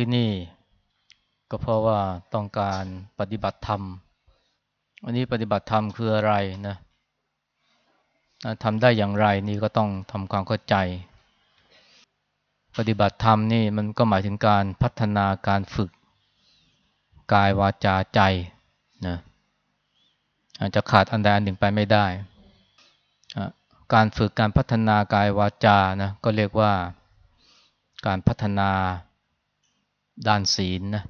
ที่นี่ก็เพราะว่าต้องการปฏิบัติธรรมอันนี้ปฏิบัติธรรมคืออะไรนะทำได้อย่างไรนี่ก็ต้องทำความเข้าใจ ปฏิบัติธรรมนี่มันก็หมายถึงการพัฒนาการฝึก กายวาจาใจนะอาจจะขาดอันใดอันหนึ่งไปไม่ได้ การฝึกการพัฒนากายวาจานะก็เรียกว่าการพัฒนา ด้านศีลนะ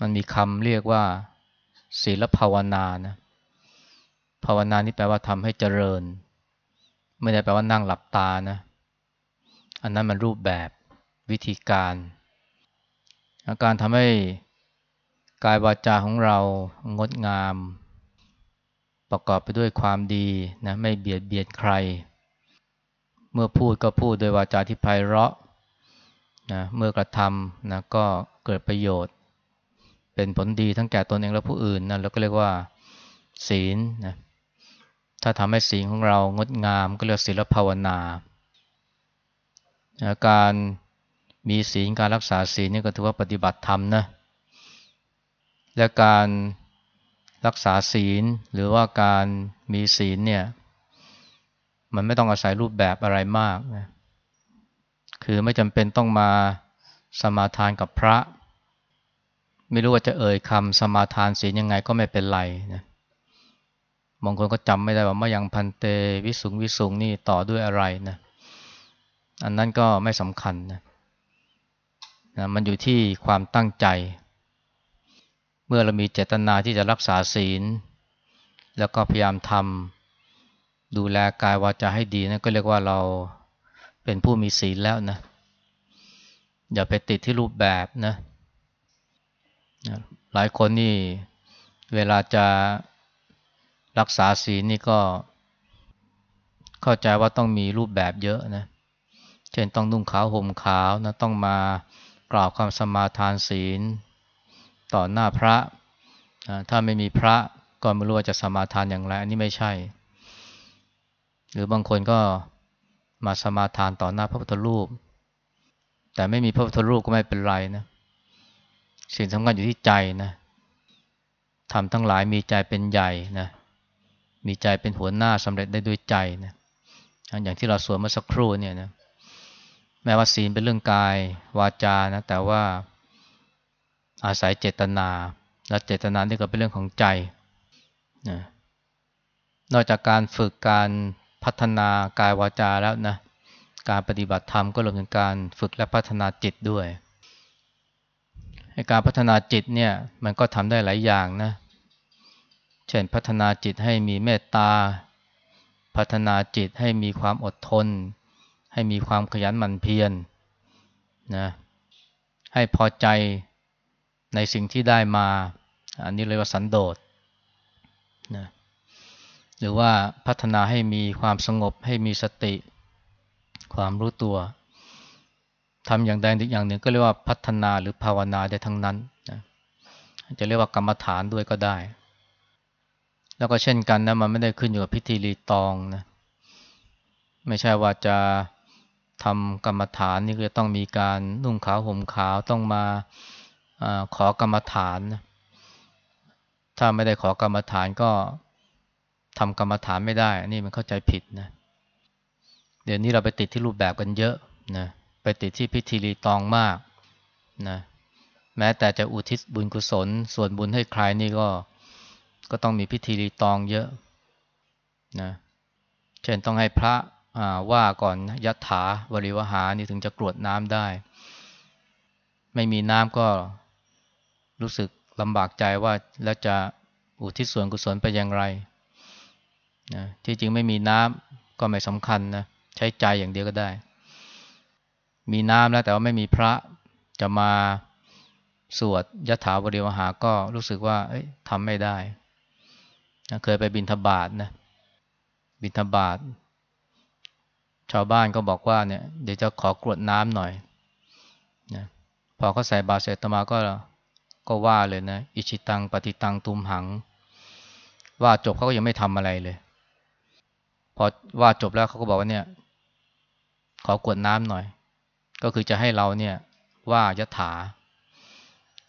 มันมีคำเรียกว่า ศีลภาวนานะภาวนานี่แปลว่าทำให้เจริญ ไม่ได้แปลว่านั่งหลับตานะ อันนั้นมันรูปแบบวิธีการอาการทำให้กายวาจาของเรางดงาม ประกอบไปด้วยความดีนะไม่เบียดเบียนใคร เมื่อพูดก็พูดโดยวาจาที่ไพเราะ นะเมื่อกระทำนะก็เกิดประโยชน์ เป็นผลดีทั้งแก่ตนเองและผู้อื่นนะเราก็เรียกว่าศีลนะถ้าทำให้ศีลของเรางดงามก็เรียกศีลภาวนานะการมีศีลการรักษาศีลนี่ก็ถือว่าปฏิบัติธรรมนะและการรักษาศีลหรือว่าการมีศีลเนี่ยมันไม่ต้องอาศัยรูปแบบอะไรมากนะ คือไม่จำเป็นต้องมาสมาทานกับพระ ไม่รู้ว่าจะเอ่ยคำสมาทานศีลยังไงก็ไม่เป็นไรนะบางคนก็จำไม่ได้ว่ามายังพันเตวิสุงวิสุงนี่ต่อด้วยอะไรนะอันนั้นก็ไม่สำคัญนะนะมันอยู่ที่ความตั้งใจ เมื่อเรามีเจตนาที่จะรักษาศีล แล้วก็พยายามทำดูแลกายวาจาให้ดีนะั่นก็เรียกว่าเรา เป็นผู้มีศีลแล้วนะ อย่าไปติดที่รูปแบบนะหลายคนนี่เวลาจะรักษาศีลนี่ก็ เข้าใจว่าต้องมีรูปแบบเยอะนะ เช่นต้องนุ่งขาวห่มขาวนะต้องมากล่าวคำสมาทานศีล ต่อหน้าพระถ้าไม่มีพระก็ไม่รู้ว่าจะสมาทานอย่างไร อันนี้ไม่ใช่ หรือบางคนก็ มาสมาทานต่อหน้าพระพุทธรูป แต่ไม่มีพระพุทธรูปก็ไม่เป็นไรนะสิ่งสำคัญอยู่ที่ใจนะทำทั้งหลายมีใจเป็นใหญ่นะมีใจเป็นหัวหน้าสำเร็จได้ด้วยใจนะอย่างที่เราสวดเมื่อสักครู่เนี่ยนะแม้ว่าศีลเป็นเรื่องกายวาจานะแต่ว่าอาศัยเจตนา และเจตนานี่ก็เป็นเรื่องของใจนะนอกจากการฝึกการ พัฒนากายวาจาแล้วนะการปฏิบัติธรรมก็รวมถึงการฝึกและพัฒนาจิตด้วยการพัฒนาจิตเนี่ยมันก็ทำได้หลายอย่างนะเช่นพัฒนาจิตให้มีเมตตา พัฒนาจิตให้มีความอดทน ให้มีความขยันหมั่นเพียรนะให้พอใจในสิ่งที่ได้มา อันนี้เรียกว่าสันโดษ หรือว่าพัฒนาให้มีความสงบให้มีสติ ความรู้ตัวทำอย่างใดอย่างหนึ่งก็เรียกว่าพัฒนาหรือภาวนาได้ทั้งนั้นนะจะเรียกว่ากรรมฐานด้วยก็ได้ แล้วก็เช่นกันนะมันไม่ได้ขึ้นอยู่กับพิธีรีตองนะไม่ใช่ว่าจะทำกรรมฐานนี่ก็ต้องมีการนุ่งขาวห่มขาวต้องมาอขอกรรมฐานนะถ้าไม่ได้ขอกรรมฐานก็ ทำกรรมฐานไม่ได้ นี่มันเข้าใจผิดนะ เดี๋ยวนี้เราไปติดที่รูปแบบกันเยอะนะ ไปติดที่พิธีรีตองมากนะ แม้แต่จะอุทิศบุญกุศล ส่วนบุญให้ใครนี่ก็ ก็ต้องมีพิธีรีตองเยอะนะ เช่นต้องให้พระว่าก่อนยัตถาบริวหานี่ถึงจะกรวดน้ำได้ ไม่มีน้ำก็รู้สึกลำบากใจว่าแล้วจะอุทิศส่วนกุศลไปอย่างไร นะที่จริงไม่มีน้ำก็ไม่สำคัญนะใช้ใจอย่างเดียวก็ได้ มีน้ำแล้วแต่ว่าไม่มีพระจะมาสวดยถาวริวหาก็รู้สึกว่าทำไม่ได้นะเคยไปบินทบาทนะบินทบาทชาวบ้านก็บอกว่าเนี่ยเดี๋ยวจะขอกรวดน้ำหน่อยนะพอเขาใส่บาเสร็จตมาก็ก็ว่าเลยนะ อิชิตังปฏิตังตุมหัง ว่าจบเขาก็ยังไม่ทำอะไรเลย อว่าจบแล้วเขาก็บอกว่าเนี่ย ขอกวดน้ำหน่อย ก็คือจะให้เราเนี่ยว่ายถา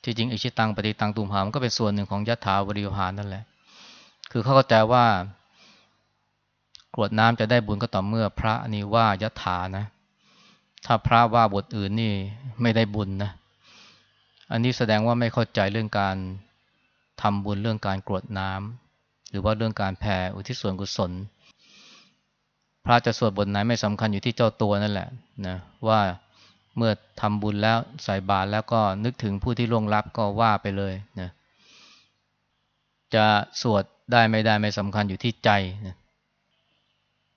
ที่จริงอิชิตังปฏิตังตุมหามันก็เป็นส่วนหนึ่งของยถาวริวหานั่นแหละ คือเขาเข้าใจว่ากรวดน้ำจะได้บุญก็ต่อเมื่อพระนี่ว่ายถานะ ถ้าพระว่าบทอื่นนี่ไม่ได้บุญนะ อันนี้แสดงว่าไม่เข้าใจเรื่องการทำบุญเรื่องการกรวดน้ำหรือว่าเรื่องการแผ่อุทิศส่วนกุศล พระจะสวดบทไหนไม่สำคัญอยู่ที่เจ้าตัวนั่นแหละนะว่าเมื่อทำบุญแล้วใส่บาตรแล้วก็นึกถึงผู้ที่ล่วงลับก็ว่าไปเลยนะจะสวดได้ไม่ได้ไม่สำคัญอยู่ที่ใจนะ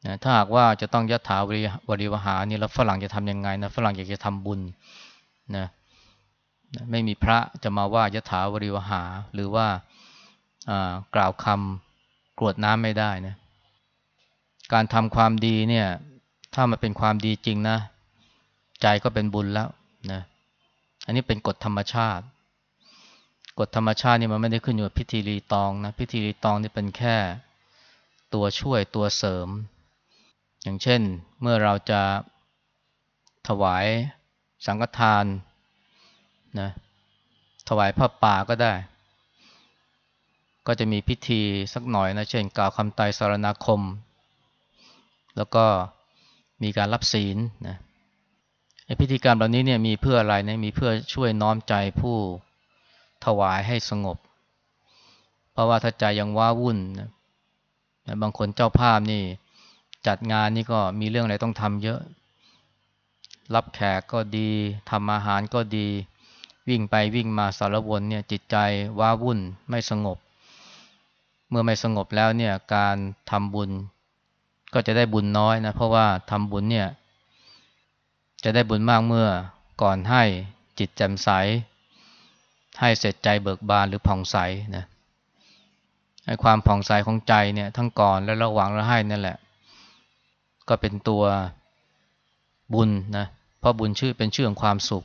นะถ้าหากว่าจะต้องยัตถาวริวริวหานี่แล้วฝรั่งจะทำยังไงนะฝรั่งอยากจะทำบุญนะไม่มีพระจะมาว่ายถาวริวหา หรือว่ากล่าวคำกรวดน้ำไม่ได้นะ การทำความดีเนี่ย ถ้ามันเป็นความดีจริงนะ ใจก็เป็นบุญแล้วนะอันนี้เป็นกฎธรรมชาติ กฎธรรมชาตินี่มันไม่ได้ขึ้นอยู่กับพิธีรีตองนะพิธีรีตองนี่เป็นแค่ตัวช่วยตัวเสริม อย่างเช่นเมื่อเราจะถวายสังฆทานนะถวายผ้าป่าก็ได้ ก็จะมีพิธีสักหน่อยนะเช่นกล่าวคำไตสารนาคม แล้วก็มีการรับศีลนะพิธีกรรมเหล่านี้เนี่ยมีเพื่ออะไรนะมีเพื่อช่วยน้อมใจผู้ถวายให้สงบ เพราะว่าถ้าใจยังว้าวุ่นนะบางคนเจ้าภาพนี่จัดงานนี่ก็มีเรื่องอะไรต้องทำเยอะ รับแขกก็ดีทำอาหารก็ดี วิ่งไปวิ่งมาสารวนเนี่ยจิตใจว้าวุ่นไม่สงบ เมื่อไม่สงบแล้วเนี่ยการทำบุญ ก็จะได้บุญน้อยนะ เพราะว่าทำบุญเนี่ยจะได้บุญมากเมื่อก่อนให้จิตแจ่มใส ให้เสร็จใจเบิกบานหรือผ่องใสนะให้ความผ่องใสของใจเนี่ย ทั้งก่อนและระหว่างและให้นั่นแหละ ก็เป็นตัวบุญนะเพราะบุญชื่อเป็นชื่อของความสุข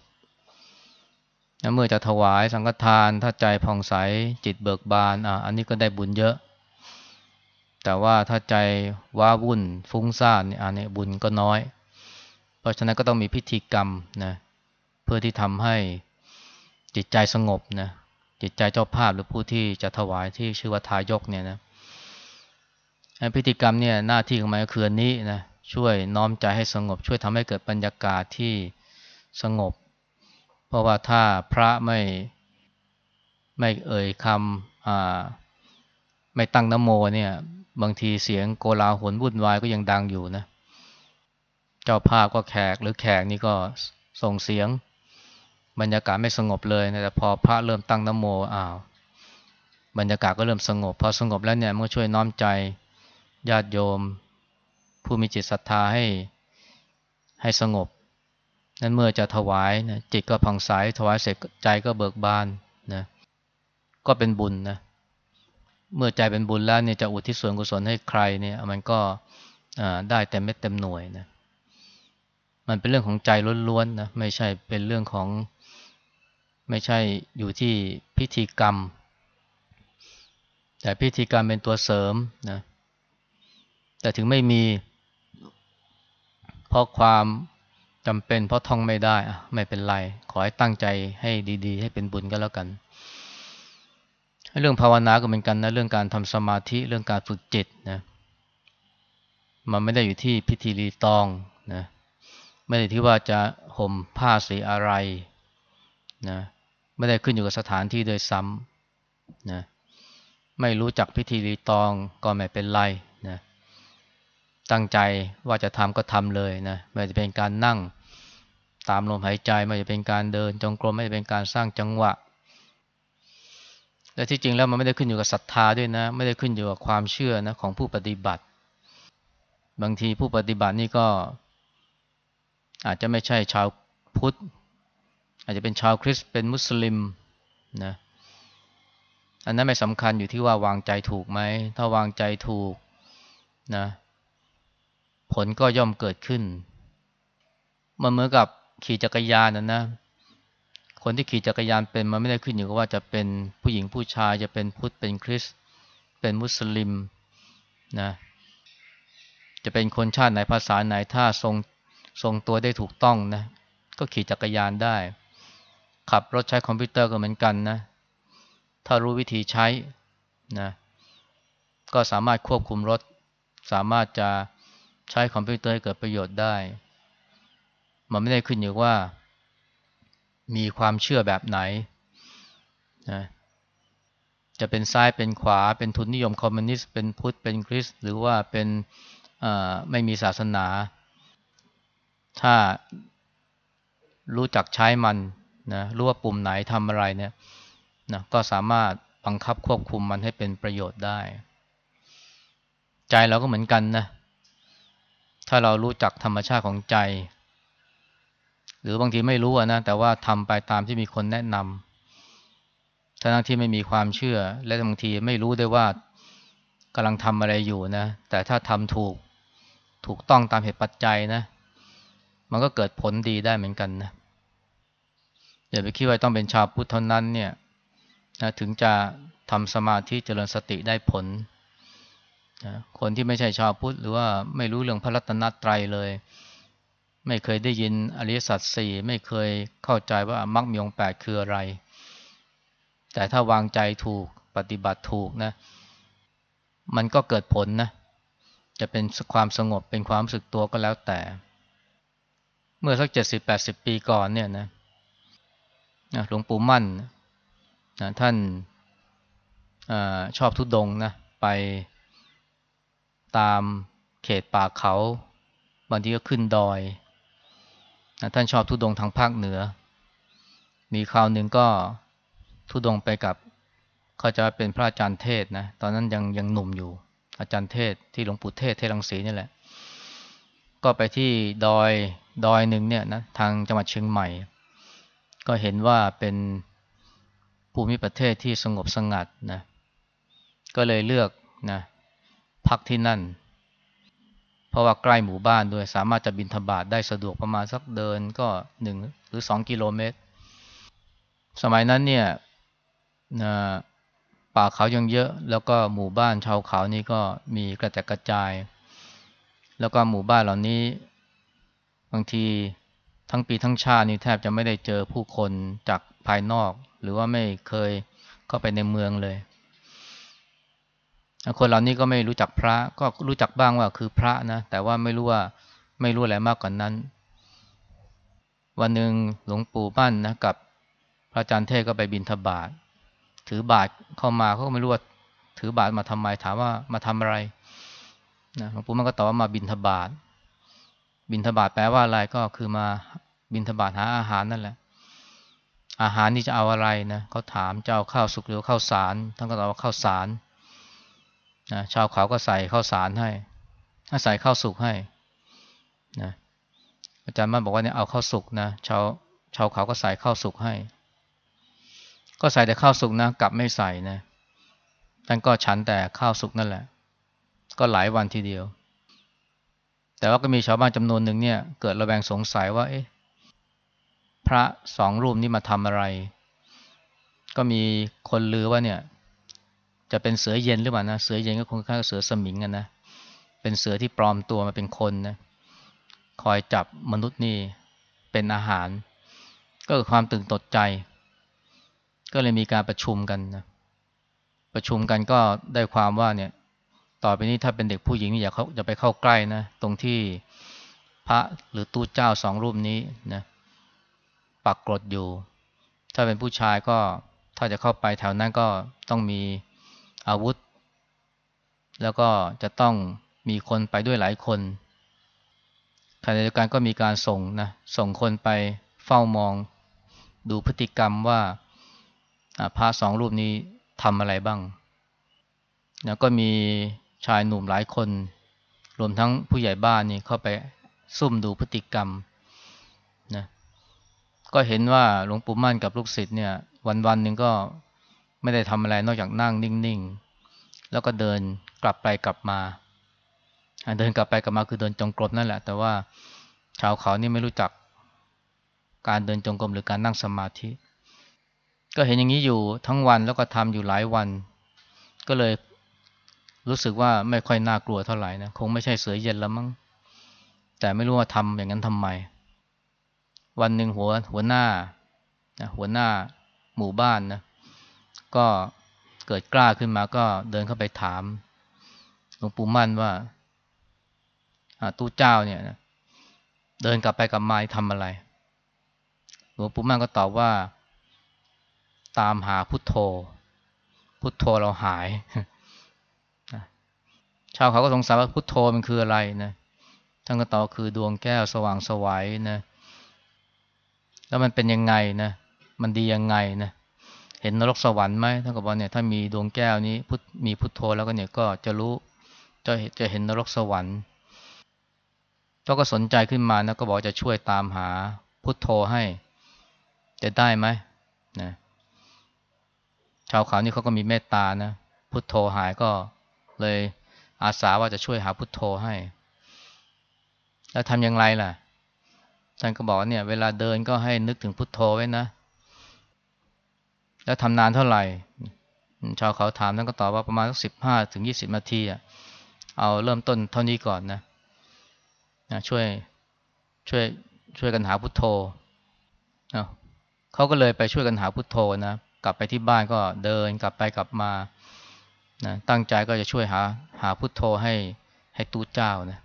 เมื่อจะถวายสังฆทานถ้าใจผ่องใสจิตเบิกบานอะอันนี้ก็ได้บุญเยอะ แต่ว่าถ้าใจว้าวุ่นฟุ้งซ่านอันนี้บุญก็น้อย เพราะฉะนั้นก็ต้องมีพิธีกรรมนะเพื่อที่ทำให้จิตใจสงบนะจิตใจเจ้าภาพหรือผู้ที่จะถวายที่ชื่อว่าทายกเนี่ยนะพิธีกรรมเนี่ยหน้าที่ของมันก็คือนี้นะช่วยน้อมใจให้สงบ ช่วยทำให้เกิดบรรยากาศที่สงบ เพราะว่าถ้าพระไม่ไม่เอ่ยคำอ่าไม่ตั้งนโมเนี่ย บางทีเสียงโกลาหลวุ่นวายก็ยังดังอยู่นะ เจ้าภาพก็แขกหรือแขกนี่ก็ส่งเสียง บรรยากาศไม่สงบเลยนะแต่พอพระเริ่มตั้งนโมอ้าวบรรยากาศก็เริ่มสงบ พอสงบแล้วเนี่ยมันก็ช่วยน้อมใจญาติโยม ผู้มีจิตศรัทธาให้ให้สงบ นั้นเมื่อจะถวายนะจิตก็ผ่องใสถวายเสร็จใจก็เบิกบานนะก็เป็นบุญนะเเมื่อใจเป็นบุญแล้วเนี่ยจะอุทิศส่วนกุศลให้ใครเนี่ย มันก็ได้เต็มเม็ดเต็มหน่วยนะมันเป็นเรื่องของใจล้วนๆนะไม่ใช่เป็นเรื่องของ ไม่ใช่อยู่ที่พิธีกรรม แต่พิธีกรรมเป็นตัวเสริมนะแต่ถึงไม่มีเพราะความจำเป็นเพราะท่องไม่ได้อะไม่เป็นไร ขอให้ตั้งใจให้ดี ๆ ให้เป็นบุญก็แล้วกัน เรื่องภาวนาก็เหมือนกันนะเรื่องการทำสมาธิเรื่องการฝึกจิตนะมันไม่ได้อยู่ที่พิธีรีตองนะไม่ได้ที่ว่าจะห่มผ้าสีอะไรนะไม่ได้ขึ้นอยู่กับสถานที่โดยซ้ำนะไม่รู้จักพิธีรีตองก็ไม่เป็นไรนะตั้งใจว่าจะทำก็ทำเลยนะไม่จะเป็นการนั่งตามลมหายใจไม่จะเป็นการเดิน จงกรมไม่จะเป็นการสร้างจังหวะ และที่จริงแล้วมันไม่ได้ขึ้นอยู่กับศรัทธาด้วยนะ ไม่ได้ขึ้นอยู่กับความเชื่อนะของผู้ปฏิบัติ บางทีผู้ปฏิบัตินี่ก็ อาจจะไม่ใช่ชาวพุทธ อาจจะเป็นชาวคริสต์เป็นมุสลิมนะอันนั้นไม่สำคัญอยู่ที่ว่าวางใจถูกไหม ถ้าวางใจถูกนะผลก็ย่อมเกิดขึ้น มันเหมือนกับขี่จักรยานนะนะ คนที่ขี่จักรยานเป็นมันไม่ได้ขึ้นอยู่กับว่าจะเป็นผู้หญิงผู้ชายจะเป็นพุทธเป็นคริสเป็นมุสลิมนะจะเป็นคนชาติไหนภาษาไหนถ้าทรงทรงตัวได้ถูกต้องนะก็ขี่จักรยานได้ ขับรถใช้คอมพิวเตอร์ก็เหมือนกันนะถ้ารู้วิธีใช้นะก็สามารถควบคุมรถ สามารถจะใช้คอมพิวเตอร์ให้เกิดประโยชน์ได้ มันไม่ได้ขึ้นอยู่ว่า มีความเชื่อแบบไหนนะจะเป็นซ้ายเป็นขวาเป็นทุนนิยมคอมมิวนิสต์เป็นพุทธเป็นคริสต์หรือว่าเป็นไม่มีศาสนา ถ้ารู้จักใช้มันนะรู้ว่าปุ่มไหนทำอะไรเนี่ยนะก็สามารถบังคับควบคุมมันให้เป็นประโยชน์ได้ ใจเราก็เหมือนกันนะถ้าเรารู้จักธรรมชาติของใจ หรือบางทีไม่รู้นะแต่ว่าทำไปตามที่มีคนแนะนำทั้งที่ไม่มีความเชื่อ และบางทีไม่รู้ได้ว่ากำลังทำอะไรอยู่นะ แต่ถ้าทำถูกถูกต้องตามเหตุปัจจัยนะ มันก็เกิดผลดีได้เหมือนกันนะอย่าไปคิดว่าต้องเป็นชาวพุทธเท่านั้นเนี่ยนะถึงจะทำสมาธิเจริญสติได้ผลนะคนที่ไม่ใช่ชาวพุทธหรือว่าไม่รู้เรื่องพระรัตนตรัยเลย ไม่เคยได้ยินอริยสัจสี่ไม่เคยเข้าใจว่ามรรคมีองแปดคืออะไร แต่ถ้าวางใจถูกปฏิบัติถูกนะ มันก็เกิดผลนะ จะเป็นความสงบเป็นความสึกตัวก็แล้วแต่ เมื่อสักเจ็ดสิบแปดสิบปีก่อนเนี่ยนะหลวงปู่มั่นนะท่านอชอบทุดงนะไปตามเขตป่าเขาบางทีก็ขึ้นดอย นะท่านชอบทุดงทางภาคเหนือ มีคราวหนึ่งก็ทุดงไปกับเขาจะเป็นพระอาจารย์เทศนะ ตอนนั้นยังยังหนุ่มอยู่ อาจารย์เทศที่หลวงปู่เทศเทศลังสีนี่แหละ ก็ไปที่ดอยดอยหนึ่งเนี่ยนะทางจังหวัดเชียงใหม่ ก็เห็นว่าเป็นภูมิประเทศที่สงบสงัดนะ ก็เลยเลือกนะพักที่นั่น เพราะว่าใกล้หมู่บ้านด้วยสามารถจะบินทบาทได้สะดวกประมาณสักเดินก็หนึ่งหรือสองกิโลเมตร สมัยนั้นเนี่ยป่าเขายังเยอะแล้วก็หมู่บ้านชาวเขานี่ก็มีกระจกระจาย แล้วก็หมู่บ้านเหล่านี้บางทีทั้งปีทั้งชาตินี่แทบจะไม่ได้เจอผู้คนจากภายนอก หรือว่าไม่เคยเข้าไปในเมืองเลย คนเหล่านี้ก็ไม่รู้จักพระก็รู้จักบ้างว่าคือพระนะแต่ว่าไม่รู้ว่าไม่รู้อะไรมากกว่านนั้น วันหนึ่งหลวงปู่บ้านนะกับพระอาจารย์เทศก็ไปบินทบาทถือบาทเข้ามาเขาก็ไม่รู้ว่าถือบาทมาทำไมถามว่ามาทำอะไรนะหลวงปู่มันก็ตอบว่ามาบินทบาทบินทบาทแปลว่าอะไรก็คือมาบินทบาทหาอาหารนั่นแหละ อาหารนี่จะเอาอะไรนะเขาถามจะเอาข้าวสุกหรือข้าวสารท่านก็ตอบว่าข้าวสาร นะชาวเขาก็ใส่ข้าวสารให้ใส่ข้าวสุกให้นะอาจารย์มั่นบอกว่าเนี่ยเอาข้าวสุกนะชาวชาวเขาก็ใส่ข้าวสุกให้ ก็ใส่แต่ข้าวสุกนะกลับไม่ใส่นะท่านก็ฉันแต่ข้าวสุกนั่นแหละ ก็หลายวันทีเดียว แต่ว่าก็มีชาวบ้านจำนวนหนึ่งเนี่ย เกิดระแวงสงสัยว่า เอ๊ะ พระสองรูปนี้มาทำอะไร ก็มีคนลือว่าเนี่ย จะเป็นเสือเย็นหรือเปล่านะเสือเย็นก็คงค่าเสือสมิงกันนะเป็นเสือที่ปลอมตัวมาเป็นคนนะคอยจับมนุษย์นี่เป็นอาหาร ก็คือความตื่นตกใจ ก็เลยมีการประชุมกันนะประชุมกันก็ได้ความว่าเนี่ยต่อไปนี้ถ้าเป็นเด็กผู้หญิงนี่อย่าเขาจะไปเข้าใกล้นะตรงที่พระหรือตู้เจ้าสองรูปนี้นะปักกรดอยู่ ถ้าเป็นผู้ชายก็ถ้าจะเข้าไปแถวนั้นก็ต้องมี อาวุธ แล้วก็จะต้องมีคนไปด้วยหลายคนขณะเดียวกันก็มีการส่งนะส่งคนไปเฝ้ามอง ดูพฤติกรรมว่าพระสองรูปนี้ทำอะไรบ้าง แล้วก็มีชายหนุ่มหลายคน รวมทั้งผู้ใหญ่บ้านนี่เข้าไปซุ่มดูพฤติกรรมนะก็เห็นว่าหลวงปู่มั่นกับลูกศิษย์เนี่ย วันวันหนึ่งก็ ไม่ได้ทำอะไรนอกจากนั่งนิ่งๆ แล้วก็เดินกลับไปกลับมา เดินกลับไปกลับมาคือเดินจงกรมนั่นแหละ แต่ว่าชาวเขานี่ไม่รู้จักการเดินจงกรมหรือการนั่งสมาธิ ก็เห็นอย่างนี้อยู่ทั้งวันแล้วก็ทำอยู่หลายวัน ก็เลยรู้สึกว่าไม่ค่อยน่ากลัวเท่าไหร่นะคงไม่ใช่เสือเย็นแล้วมั้งแต่ไม่รู้ว่าทำอย่างนั้นทำไม วันหนึ่งหัวหัวหน้าหัวหน้าหมู่บ้านนะ ก็เกิดกล้าขึ้นมาก็เดินเข้าไปถามหลวงปู่มั่นว่าตู้เจ้าเนี่ยนะเดินกลับไปกลับมาทำอะไร หลวงปู่มั่นก็ตอบว่า ตามหาพุทโธ พุทโธเราหายชาวเขาก็สงสัยว่าพุทโธมันคืออะไรนะท่านก็ตอบคือดวงแก้วสว่างสวัยนะ แล้วมันเป็นยังไงนะ มันดียังไงนะ เห็นนรกสวรรค์ไหมท่านก็บอกเนี่ยถ้ามีดวงแก้วนี้พุทมีพุทโธแล้วก็เนี่ยก็จะรู้จะจะเห็นนรกสวรรค์ก็ก็สนใจขึ้นมานะก็บอกจะช่วยตามหาพุทโธให้จะได้ไหมนะชาวเขานี่เขาก็มีเมตตานะพุทโธหายก็เลยอาสาว่าจะช่วยหาพุทโธให้ แล้วทำอย่างไรล่ะท่านก็บอกเนี่ย เวลาเดินก็ให้นึกถึงพุทโธไว้นะ แล้วทำนานเท่าไหร่ ชาวเขาถามท่านก็ตอบว่าประมาณสักสิบห้าถึงยี่สิบนาทีอะเอาเริ่มต้นเท่านี้ก่อนนะนะช่วยช่วยช่วยกันหาพุทโธเขาก็เลยไปช่วยกันหาพุทโธนะกลับไปที่บ้านก็เดินกลับไปกลับมานะตั้งใจก็จะช่วยหาหาพุทโธให้ให้ตูเจ้านะ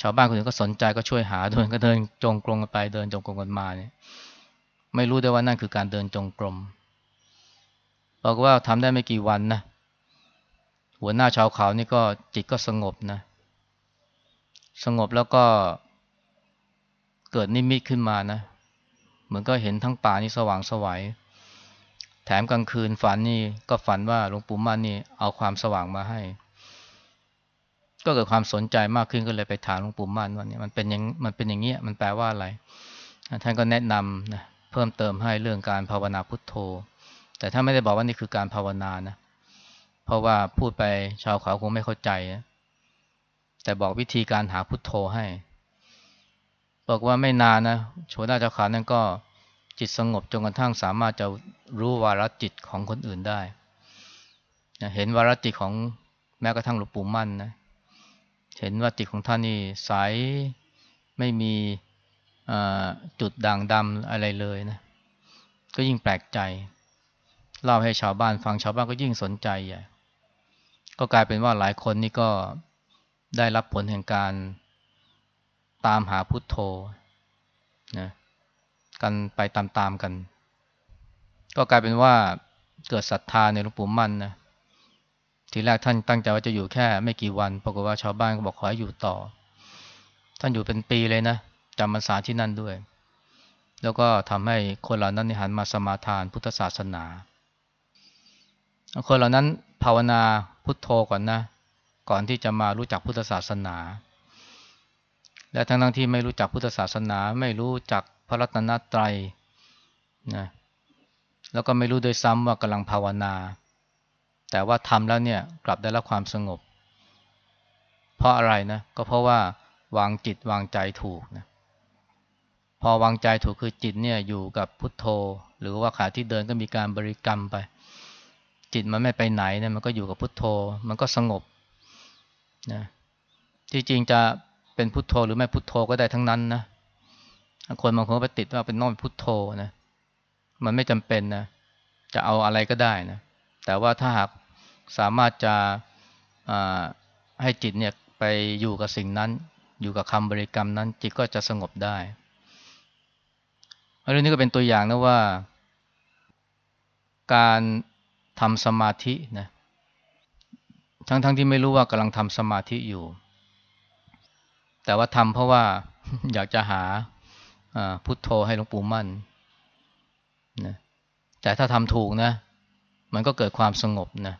ชาวบ้านคนอื่นก็สนใจก็ช่วยหาด้วยก็เดินจงกรมกันไปเดินจงกรมกันมาเนี่ย ไม่รู้ได้วยว่านั่นคือการเดินจงกรมบอกว่าทำได้ไม่กี่วันนะ หัวหน้าชาวเขานี่ก็จิตก็สงบนะ สงบแล้วก็เกิดนิมิตขึ้นมานะ เหมือนก็เห็นทั้งป่านี่สว่างสวยัย แถมกลางคืนฝันนี่ก็ฝันว่าหลวงปู่มั่นนี่เอาความสว่างมาให้ ก็เกิดความสนใจมากขึ้นก็เลยไปถามหลวงปู่มั่นว่านี่มันเป็นอย่างมันเป็นอย่างเงี้ยมันแปลว่าอะไร ท่านก็แนะนำนะ เพิ่มเติมให้เรื่องการภาวนาพุทโธ แต่ถ้าไม่ได้บอกว่านี่คือการภาวนานะเพราะว่าพูดไปชาวเขาคงไม่เข้าใจนะแต่บอกวิธีการหาพุทโธให้ บอกว่าไม่นานนะโชด้าเจ้าขานั่นก็จิตสงบจนกระทั่งสามารถจะรู้วาระจิตของคนอื่นได้ เห็นวาระจิตของแม้กระทั่งหลวงปู่มั่นนะ เห็นว่าจิตของท่านนี่ใสไม่มี จุดด่างดำอะไรเลยนะ ก็ยิ่งแปลกใจ เล่าให้ชาวบ้านฟังชาวบ้านก็ยิ่งสนใจใหญ่ก็กลายเป็นว่าหลายคนนี่ก็ได้รับผลแห่งการตามหาพุทโธนะกันไปตามๆกัน ก็กลายเป็นว่าเกิดศรัทธาในหลวงปู่มั่นนะทีแรกท่านตั้งใจว่าจะอยู่แค่ไม่กี่วันปรากฏว่าชาวบ้านก็บอกขอให้อยู่ต่อ ท่านอยู่เป็นปีเลยนะ จำพรรษาที่นั่นด้วย แล้วก็ทำให้คนเหล่านั้นหันมาสมาทานพุทธศาสนา คนเหล่านั้นภาวนาพุทโธก่อนนะ ก่อนที่จะมารู้จักพุทธศาสนา และทั้งทั้งที่ไม่รู้จักพุทธศาสนา ไม่รู้จักพระรัตนตรัยนะแล้วก็ไม่รู้โดยซ้ำว่ากำลังภาวนา แต่ว่าทำแล้วเนี่ยกลับได้รับความสงบ เพราะอะไรนะ ก็เพราะว่าวางจิตวางใจถูกนะ พอวางใจถูกคือจิตเนี่ยอยู่กับพุทโธ หรือว่าขาที่เดินก็มีการบริกรรมไป จิตมันไม่ไปไหนเนี่ยมันก็อยู่กับพุทโธ มันก็สงบนะที่จริงจะเป็นพุทโธหรือไม่พุทโธก็ได้ทั้งนั้นนะคนบางคนไปติดว่าเป็นน้องพุทโธนะมันไม่จำเป็นนะจะเอาอะไรก็ได้นะแต่ว่าถ้าหากสามารถจะให้จิตเนี่ยไปอยู่กับสิ่งนั้น อยู่กับคำบริกรรมนั้น จิตก็จะสงบได้ เรื่องนี้ก็เป็นตัวอย่างนะว่า การทำสมาธินะทั้งๆทที่ไม่รู้ว่ากำลังทำสมาธิอยู่ แต่ว่าทำเพราะว่าอยากจะหาพุทโธให้หลวงปู่มั่นนะแต่ถ้าทำถูกนะ มันก็เกิดความสงบนะ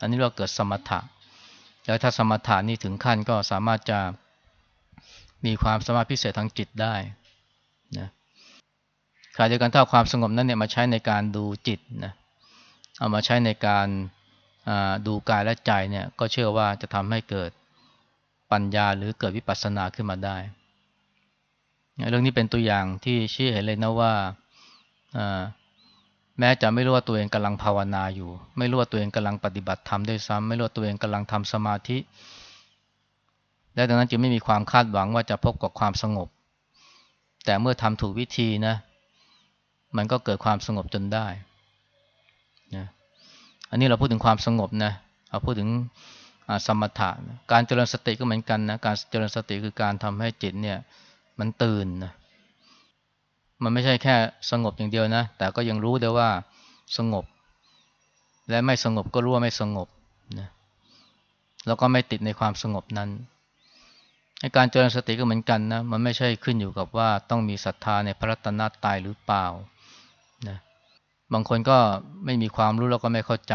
อันนี้เราเกิดสมถะ แล้วถ้าสมถะนี่ถึงขั้นก็สามารถจะมีความสามารถพิเศษทางจิตได้นะ ขณะเดียวกันถ้าความสงบนั้นเนี่ยมาใช้ในการดูจิตนะเอามาใช้ในการดูกายและใจเนี่ยก็เชื่อว่าจะทำให้เกิดปัญญาหรือเกิดวิปัสสนาขึ้นมาได้ เรื่องนี้เป็นตัวอย่างที่ชี้เห็นเลยนะว่าแม้จะไม่รู้ว่าตัวเองกำลังภาวนาอยู่ ไม่รู้ว่าตัวเองกำลังปฏิบัติธรรมด้วยซ้ำไม่รู้ว่าตัวเองกำลังทำสมาธิ และดังนั้นจึงไม่มีความคาดหวังว่าจะพบกับความสงบ แต่เมื่อทำถูกวิธีนะ มันก็เกิดความสงบจนได้นะอันนี้เราพูดถึงความสงบนะเราพูดถึงสมถะนะการเจริญสติก็เหมือนกันนะการเจริญสติคือการทำให้จิตเนี่ย มันตื่นนะมันไม่ใช่แค่สงบอย่างเดียวนะ แต่ก็ยังรู้ได้ว่าสงบ และไม่สงบก็รู้ว่าไม่สงบนะแล้วก็ไม่ติดในความสงบนั้นการเจริญสติก็เหมือนกันนะ มันไม่ใช่ขึ้นอยู่กับว่าต้องมีศรัทธาในพระรัตนตรัยหรือเปล่า นะบางคนก็ไม่มีความรู้แล้วก็ไม่เข้าใจ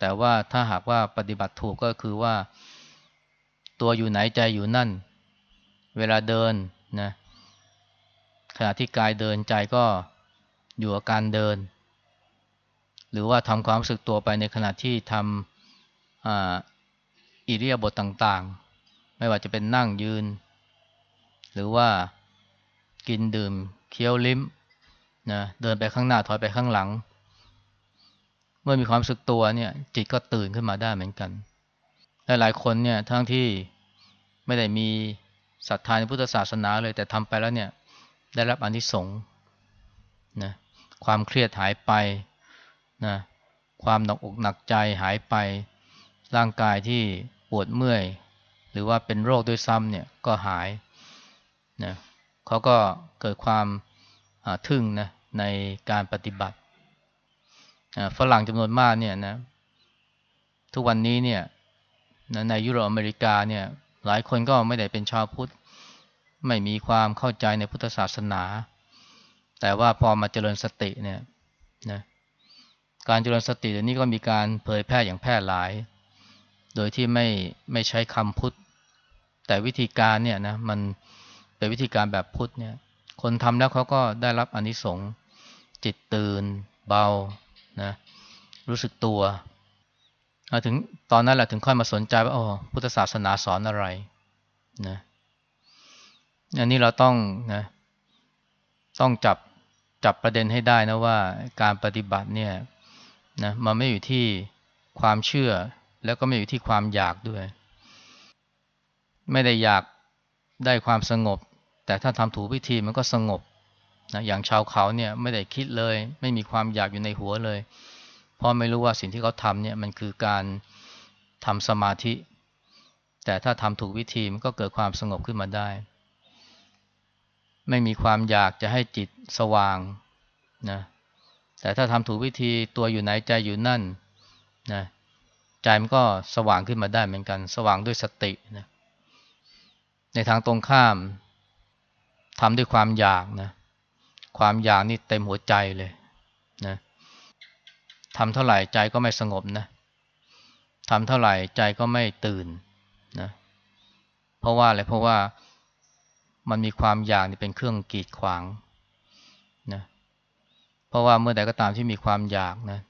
แต่ว่าถ้าหากว่าปฏิบัติถูกก็คือว่า ตัวอยู่ไหนใจอยู่นั่น เวลาเดินนะขณะที่กายเดินใจก็อยู่กับการเดิน หรือว่าทำความรู้สึกตัวไปในขณะที่ทำอิริยาบถต่างๆ ไม่ว่าจะเป็นนั่งยืน หรือว่ากินดื่มเคี้ยวลิ้ม นะเดินไปข้างหน้าถอยไปข้างหลัง เมื่อมีความรู้สึกตัวเนี่ยจิตก็ตื่นขึ้นมาได้เหมือนกันหลายคนเนี่ยทั้งที่ไม่ได้มีศรัทธาในพุทธศาสนาเลยแต่ทำไปแล้วเนี่ยได้รับอนิสงส์นะความเครียดหายไปนะความหนักอกหนักใจหายไป ร่างกายที่ปวดเมื่อย หรือว่าเป็นโรคด้วยซ้ำเนี่ยก็หายนะเขาก็เกิดความ ทึ่งนะในการปฏิบัติฝรั่งจำนวนมากเนี่ยนะทุกวันนี้เนี่ยในยุโรปอเมริกาเนี่ยหลายคนก็ไม่ได้เป็นชาวพุทธ ไม่มีความเข้าใจในพุทธศาสนา แต่ว่าพอมาเจริญสติเนี่ยนะการเจริญสติเดี๋ยวนี้ก็มีการเผยแพร่อย่างแพร่หลาย โดยที่ไม่ไม่ใช้คำพุทธ แต่วิธีการเนี่ยนะมันเป็นวิธีการแบบพุทธเนี่ย คนทำแล้วเขาก็ได้รับอนิสงส์จิตตื่น เบานะรู้สึกตัวถึงตอนนั้นแหละถึงค่อยมาสนใจว่าอ๋อพุทธศาสนาสอนอะไรนะอันนี้เราต้องนะต้องจับจับประเด็นให้ได้นะว่าการปฏิบัติเนี่ยนะมันไม่อยู่ที่ความเชื่อแล้วก็ไม่อยู่ที่ความอยากด้วย ไม่ได้อยากได้ความสงบ แต่ถ้าทำถูกวิธีมันก็สงบนะอย่างชาวเขาเนี่ยไม่ได้คิดเลย ไม่มีความอยากอยู่ในหัวเลย เพราะไม่รู้ว่าสิ่งที่เขาทำเนี่ยมันคือการทำสมาธิ แต่ถ้าทำถูกวิธีมันก็เกิดความสงบขึ้นมาได้ ไม่มีความอยากจะให้จิตสว่างนะแต่ถ้าทำถูกวิธีตัวอยู่ไหนใจอยู่นั่นนะใจมันก็สว่างขึ้นมาได้เหมือนกัน สว่างด้วยสตินะในทางตรงข้าม ทำด้วยความอยากนะความอยากนี่เต็มหัวใจเลยนะทำเท่าไหร่ใจก็ไม่สงบนะทำเท่าไหร่ใจก็ไม่ตื่นนะเพราะว่าอะไรเพราะว่ามันมีความอยากนี่เป็นเครื่องกีดขวางนะเพราะว่าเมื่อใดก็ตามที่มีความอยากนะ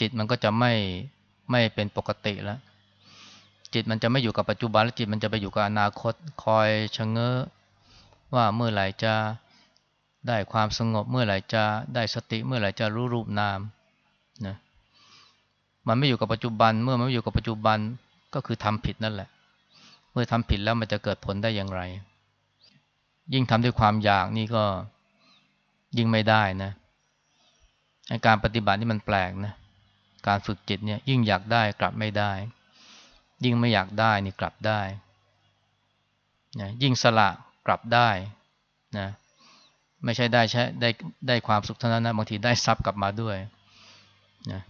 จิตมันก็จะไม่ไม่เป็นปกติแล้วจิตมันจะไม่อยู่กับปัจจุบันแล้วจิตมันจะไปอยู่กับอนาคต คอยชะเง้อ ว่าเมื่อไหร่จะได้ความสงบเมื่อไหร่จะได้สติเมื่อไหร่จะรู้รูปนามนะมันไม่อยู่กับปัจจุบันเมื่อมันไม่อยู่กับปัจจุบันก็คือทำผิดนั่นแหละ เมื่อทำผิดแล้วมันจะเกิดผลได้อย่างไร ยิ่งทำด้วยความอยากนี่ก็ยิ่งไม่ได้นะการปฏิบัตินี่มันแปลกนะการฝึกจิตเนี่ยยิ่งอยากได้กลับไม่ได้ ยิ่งไม่อยากได้นี่กลับได้นะยิ่งสละ กลับได้นะไม่ใช่ได้ใช้ได้ได้ความสุขเท่านั้นนะบางทีได้ทรัพย์กลับมาด้วยนะ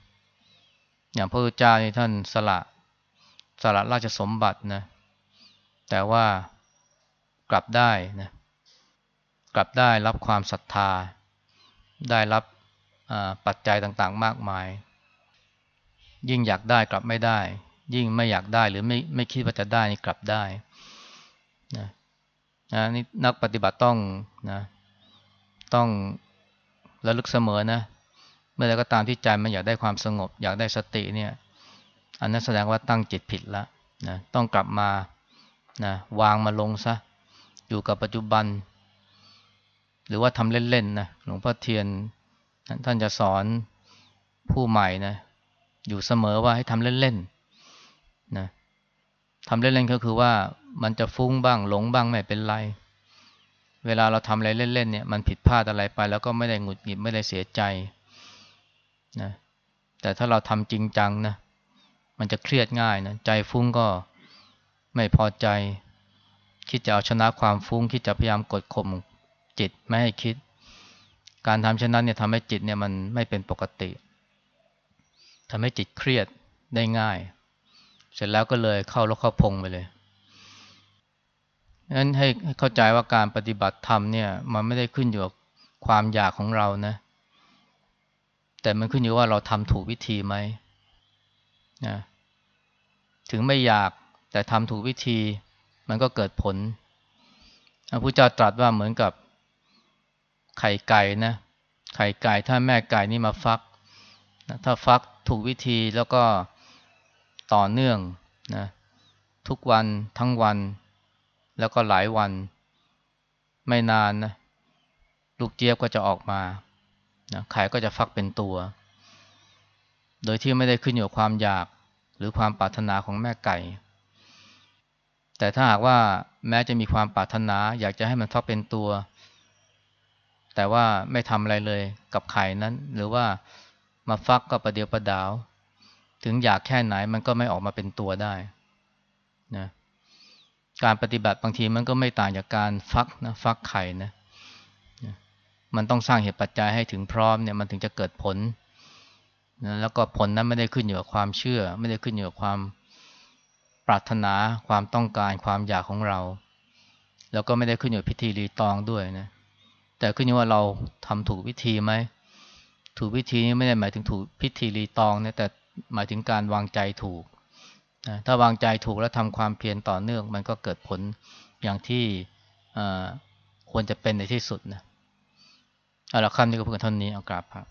อย่างพระพุทธเจ้านี่ท่านสละสละราชสมบัตินะแต่ว่ากลับได้นะกลับได้รับความศรัทธา ได้รับปัจจัยต่างๆ มากมาย ยิ่งอยากได้กลับไม่ได้ ยิ่งไม่อยากได้หรือไม่ไม่คิดว่าจะได้นี่กลับได้ นะนี่นักปฏิบัติต้องนะต้องระลึกเสมอนะเมื่อใดก็ตามที่ใจมันอยากได้ความสงบ อยากได้สติเนี่ยอันนั้นแสดงว่าตั้งจิตผิดแล้วนะต้องกลับมานะวางมาลงซะอยู่กับปัจจุบัน หรือว่าทำเล่นๆนะหลวงพ่อเทียนท่านจะสอนผู้ใหม่นะอยู่เสมอว่าให้ทำเล่นๆนะทำเล่นๆก็คือว่า มันจะฟุ้งบ้างหลงบ้างไม่เป็นไร เวลาเราทำอะไรเล่นๆเนี่ยมันผิดพลาดอะไรไป แล้วก็ไม่ได้หงุดหงิดไม่ได้เสียใจนะแต่ถ้าเราทำจริงจังนะมันจะเครียดง่ายนะใจฟุ้งก็ไม่พอใจ คิดจะเอาชนะความฟุ้ง คิดจะพยายามกดข่มจิตไม่ให้คิด การทำเช่นนั้นเนี่ยทำให้จิตเนี่ยมันไม่เป็นปกติทำให้จิตเครียดได้ง่าย เสร็จแล้วก็เลยเข้าแล้วเข้าพงไปเลย นั้นให้เข้าใจว่าการปฏิบัติธรรมเนี่ยมันไม่ได้ขึ้นอยู่กับความอยากของเรานะ แต่มันขึ้นอยู่ว่าเราทำถูกวิธีไหมนะถึงไม่อยากแต่ทำถูกวิธี มันก็เกิดผลพระพุทธเจ้าตรัสว่าเหมือนกับไข่ไก่นะไข่ไก่ถ้าแม่ไก่นี่มาฟักถ้าฟักถูกวิธีแล้วก็ต่อเนื่องนะทุกวันทั้งวัน แล้วก็หลายวัน ไม่นานนะลูกเจี๊ยบก็จะออกมานะไข่ก็จะฟักเป็นตัว โดยที่ไม่ได้ขึ้นอยู่กับความอยากหรือความปรารถนาของแม่ไก่ แต่ถ้าหากว่าแม้จะมีความปรารถนา อยากจะให้มันฟักเป็นตัว แต่ว่าไม่ทำอะไรเลยกับไข่นั้น หรือว่ามาฟักก็ประเดียวประดาว ถึงอยากแค่ไหนมันก็ไม่ออกมาเป็นตัวได้นะ การปฏิบัติบางทีมันก็ไม่ต่างจากการฟักนะฟักไข่นะมันต้องสร้างเหตุปัจจัยให้ถึงพร้อมเนี่ยมันถึงจะเกิดผลนะแล้วก็ผลนั้นไม่ได้ขึ้นอยู่กับความเชื่อ ไม่ได้ขึ้นอยู่กับความปรารถนาความต้องการความอยากของเรา แล้วก็ไม่ได้ขึ้นอยู่กับพิธีรีตองด้วยนะแต่ขึ้นอยู่ว่าเราทำถูกวิธีไหมถูกวิธีนี้ไม่ได้หมายถึงถูกพิธีรีตองนะแต่หมายถึงการวางใจถูก นะถ้าวางใจถูกแล้วทำความเพียรต่อเนื่อง มันก็เกิดผลอย่างที่ควรจะเป็นในที่สุดนะเอาละคำนี้ก็เพื่อเท่านี้เอากราบครับ